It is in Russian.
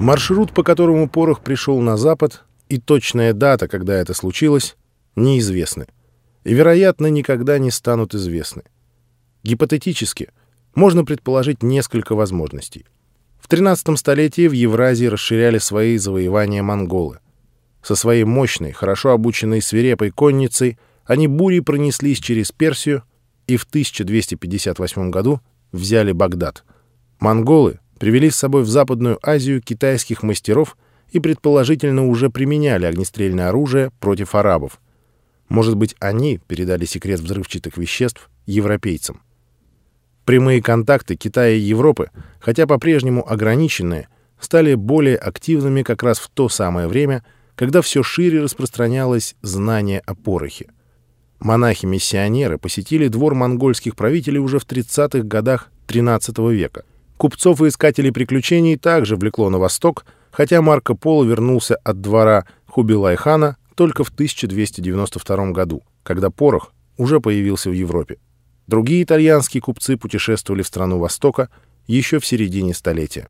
Маршрут, по которому порох пришел на запад, и точная дата, когда это случилось, неизвестны. И, вероятно, никогда не станут известны. Гипотетически можно предположить несколько возможностей. В 13 столетии в Евразии расширяли свои завоевания монголы. Со своей мощной, хорошо обученной свирепой конницей они бурей пронеслись через Персию и в 1258 году взяли Багдад. Монголы привели с собой в Западную Азию китайских мастеров и предположительно уже применяли огнестрельное оружие против арабов. Может быть, они передали секрет взрывчатых веществ европейцам. Прямые контакты Китая и Европы, хотя по-прежнему ограниченные, стали более активными как раз в то самое время, когда все шире распространялось знание о порохе. Монахи-миссионеры посетили двор монгольских правителей уже в 30-х годах XIII века – Купцов и искателей приключений также влекло на восток, хотя Марко Поло вернулся от двора Хубилай-хана только в 1292 году, когда порох уже появился в Европе. Другие итальянские купцы путешествовали в страну Востока еще в середине столетия.